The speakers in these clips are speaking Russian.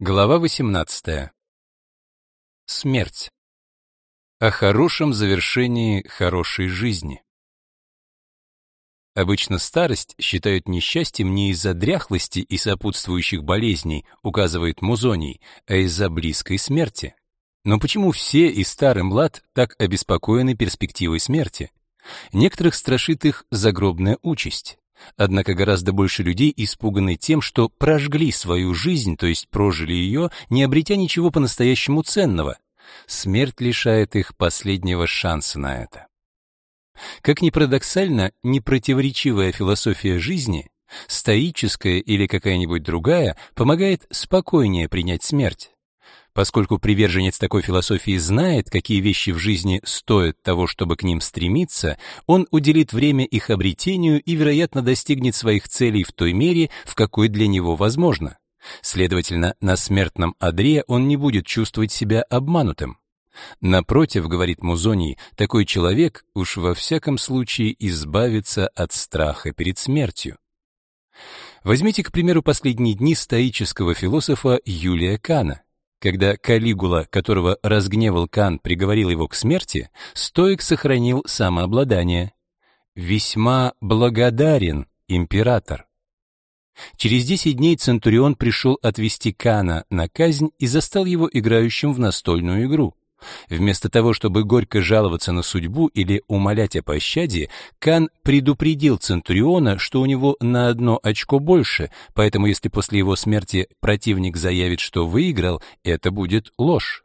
Глава 18. Смерть. О хорошем завершении хорошей жизни. Обычно старость считают несчастьем не из-за дряхлости и сопутствующих болезней, указывает Музоний, а из-за близкой смерти. Но почему все, и старый, млад, так обеспокоены перспективой смерти? Некоторых страшит их загробная участь. Однако гораздо больше людей испуганы тем, что прожгли свою жизнь, то есть прожили ее, не обретя ничего по-настоящему ценного. Смерть лишает их последнего шанса на это. Как ни парадоксально, непротиворечивая философия жизни, стоическая или какая-нибудь другая, помогает спокойнее принять смерть. Поскольку приверженец такой философии знает, какие вещи в жизни стоят того, чтобы к ним стремиться, он уделит время их обретению и, вероятно, достигнет своих целей в той мере, в какой для него возможно. Следовательно, на смертном одре он не будет чувствовать себя обманутым. Напротив, говорит Музоний, такой человек уж во всяком случае избавится от страха перед смертью. Возьмите, к примеру, последние дни стоического философа Юлия Кана. Когда Калигула, которого разгневал Кан, приговорил его к смерти, стоик сохранил самообладание. «Весьма благодарен, император». Через десять дней Центурион пришел отвести Кана на казнь и застал его играющим в настольную игру. Вместо того, чтобы горько жаловаться на судьбу или умолять о пощаде, Кан предупредил Центуриона, что у него на одно очко больше, поэтому если после его смерти противник заявит, что выиграл, это будет ложь.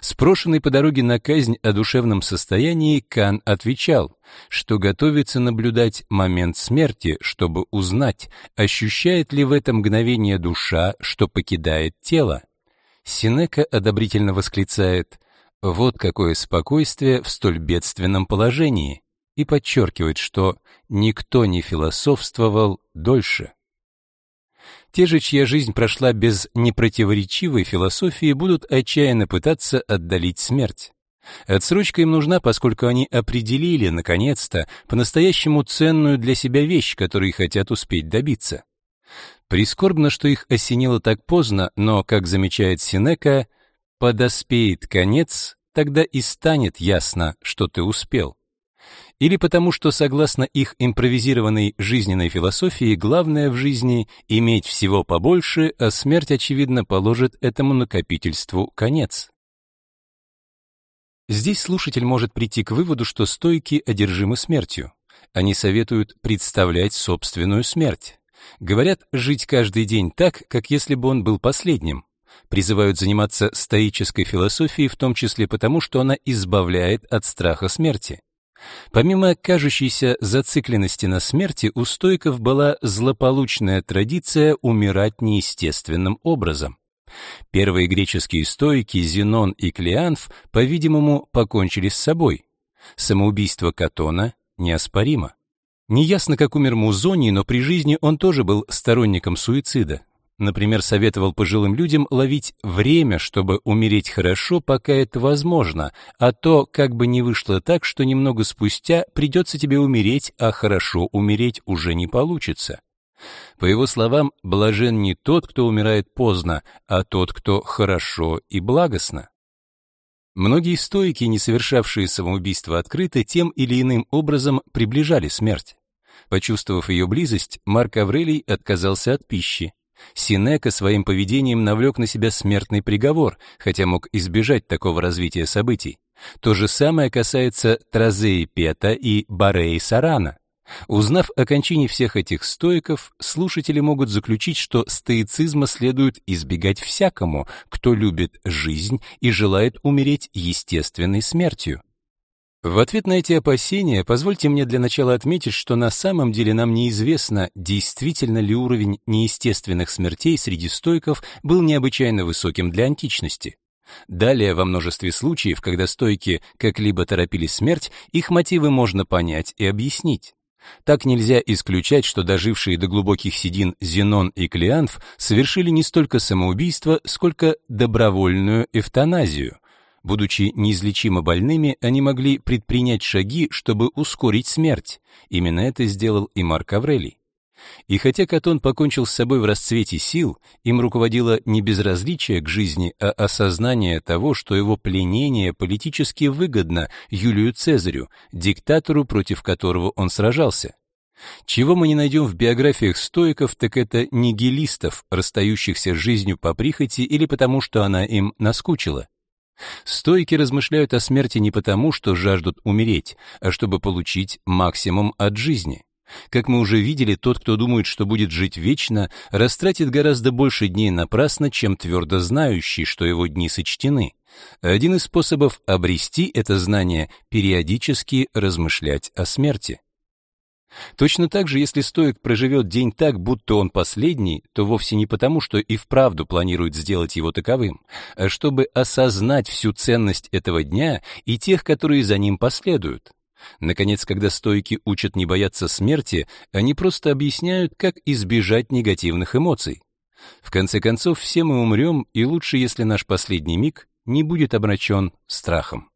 Спрошенный по дороге на казнь о душевном состоянии, Кан отвечал, что готовится наблюдать момент смерти, чтобы узнать, ощущает ли в это мгновение душа, что покидает тело. Синека одобрительно восклицает вот какое спокойствие в столь бедственном положении, и подчеркивает, что никто не философствовал дольше. Те же, чья жизнь прошла без непротиворечивой философии, будут отчаянно пытаться отдалить смерть. Отсрочка им нужна, поскольку они определили, наконец-то, по-настоящему ценную для себя вещь, которой хотят успеть добиться. Прискорбно, что их осенило так поздно, но, как замечает Синека, подоспеет конец, тогда и станет ясно, что ты успел. Или потому, что согласно их импровизированной жизненной философии, главное в жизни иметь всего побольше, а смерть очевидно положит этому накопительству конец. Здесь слушатель может прийти к выводу, что стойки одержимы смертью. Они советуют представлять собственную смерть. Говорят, жить каждый день так, как если бы он был последним призывают заниматься стоической философией, в том числе потому, что она избавляет от страха смерти. Помимо кажущейся зацикленности на смерти, у стоиков была злополучная традиция умирать неестественным образом. Первые греческие стоики Зенон и Клеанф, по-видимому, покончили с собой. Самоубийство Катона неоспоримо. Неясно, как умер Музоний, но при жизни он тоже был сторонником суицида. Например, советовал пожилым людям ловить время, чтобы умереть хорошо, пока это возможно, а то как бы не вышло так, что немного спустя придется тебе умереть, а хорошо умереть уже не получится. По его словам, блажен не тот, кто умирает поздно, а тот, кто хорошо и благостно. Многие стоики, не совершавшие самоубийство открыто, тем или иным образом приближали смерть. Почувствовав ее близость, Марк Аврелий отказался от пищи. Синека своим поведением навлек на себя смертный приговор, хотя мог избежать такого развития событий. То же самое касается Тразеи Пета и Бареи Сарана. Узнав о кончине всех этих стоиков, слушатели могут заключить, что стоицизма следует избегать всякому, кто любит жизнь и желает умереть естественной смертью. В ответ на эти опасения позвольте мне для начала отметить, что на самом деле нам неизвестно, действительно ли уровень неестественных смертей среди стойков был необычайно высоким для античности. Далее, во множестве случаев, когда стойки как-либо торопили смерть, их мотивы можно понять и объяснить. Так нельзя исключать, что дожившие до глубоких седин Зенон и Клеанф совершили не столько самоубийство, сколько добровольную эвтаназию. Будучи неизлечимо больными, они могли предпринять шаги, чтобы ускорить смерть. Именно это сделал и Марк Аврелий. И хотя Катон покончил с собой в расцвете сил, им руководило не безразличие к жизни, а осознание того, что его пленение политически выгодно Юлию Цезарю, диктатору, против которого он сражался. Чего мы не найдем в биографиях стоиков, так это нигилистов, расстающихся с жизнью по прихоти или потому, что она им наскучила. Стойки размышляют о смерти не потому, что жаждут умереть, а чтобы получить максимум от жизни. Как мы уже видели, тот, кто думает, что будет жить вечно, растратит гораздо больше дней напрасно, чем твердо знающий, что его дни сочтены. Один из способов обрести это знание — периодически размышлять о смерти. Точно так же, если стоик проживет день так, будто он последний, то вовсе не потому, что и вправду планирует сделать его таковым, а чтобы осознать всю ценность этого дня и тех, которые за ним последуют. Наконец, когда стойки учат не бояться смерти, они просто объясняют, как избежать негативных эмоций. В конце концов, все мы умрем, и лучше, если наш последний миг не будет обращен страхом.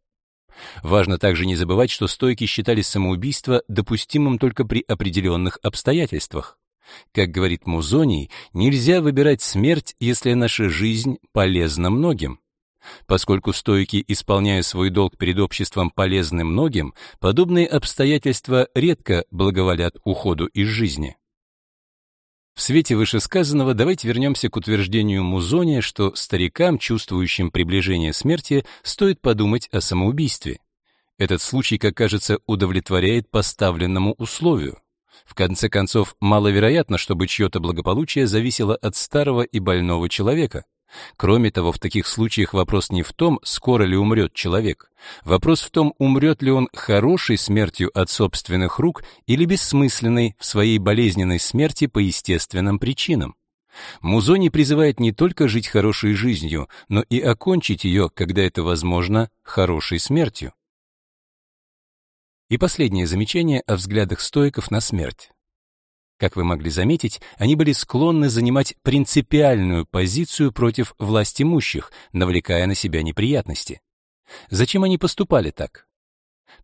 Важно также не забывать, что стойки считали самоубийство допустимым только при определенных обстоятельствах. Как говорит Музоний, нельзя выбирать смерть, если наша жизнь полезна многим. Поскольку стойки, исполняя свой долг перед обществом полезны многим, подобные обстоятельства редко благоволят уходу из жизни. В свете вышесказанного давайте вернемся к утверждению Музония, что старикам, чувствующим приближение смерти, стоит подумать о самоубийстве. Этот случай, как кажется, удовлетворяет поставленному условию. В конце концов, маловероятно, чтобы чье-то благополучие зависело от старого и больного человека. Кроме того, в таких случаях вопрос не в том, скоро ли умрет человек. Вопрос в том, умрет ли он хорошей смертью от собственных рук или бессмысленной в своей болезненной смерти по естественным причинам. Музони призывает не только жить хорошей жизнью, но и окончить ее, когда это возможно, хорошей смертью. И последнее замечание о взглядах стоиков на смерть. Как вы могли заметить, они были склонны занимать принципиальную позицию против власть имущих, навлекая на себя неприятности. Зачем они поступали так?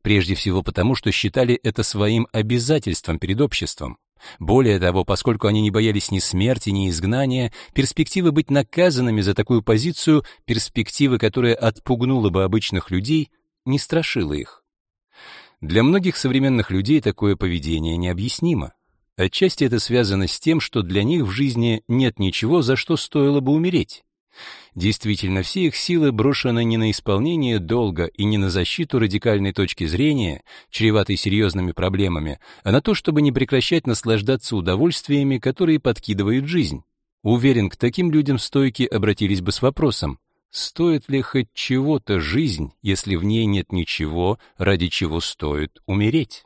Прежде всего потому, что считали это своим обязательством перед обществом. Более того, поскольку они не боялись ни смерти, ни изгнания, перспективы быть наказанными за такую позицию, перспективы, которая отпугнула бы обычных людей, не страшила их. Для многих современных людей такое поведение необъяснимо. Отчасти это связано с тем, что для них в жизни нет ничего, за что стоило бы умереть. Действительно, все их силы брошены не на исполнение долга и не на защиту радикальной точки зрения, чреватой серьезными проблемами, а на то, чтобы не прекращать наслаждаться удовольствиями, которые подкидывает жизнь. Уверен, к таким людям стойки обратились бы с вопросом, стоит ли хоть чего-то жизнь, если в ней нет ничего, ради чего стоит умереть?